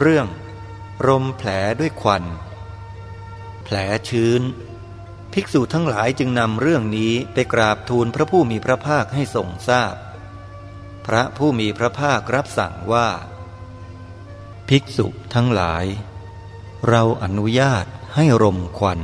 เรื่อง รมแผลด้วยควัน แผลชื้น ภิกษุทั้งหลายจึงนำเรื่องนี้ไปกราบทูลพระผู้มีพระภาคให้ทรงทราบพพระผู้มีพระภาครับสั่งว่า ภิกษุทั้งหลาย เราอนุญาตให้รมควัน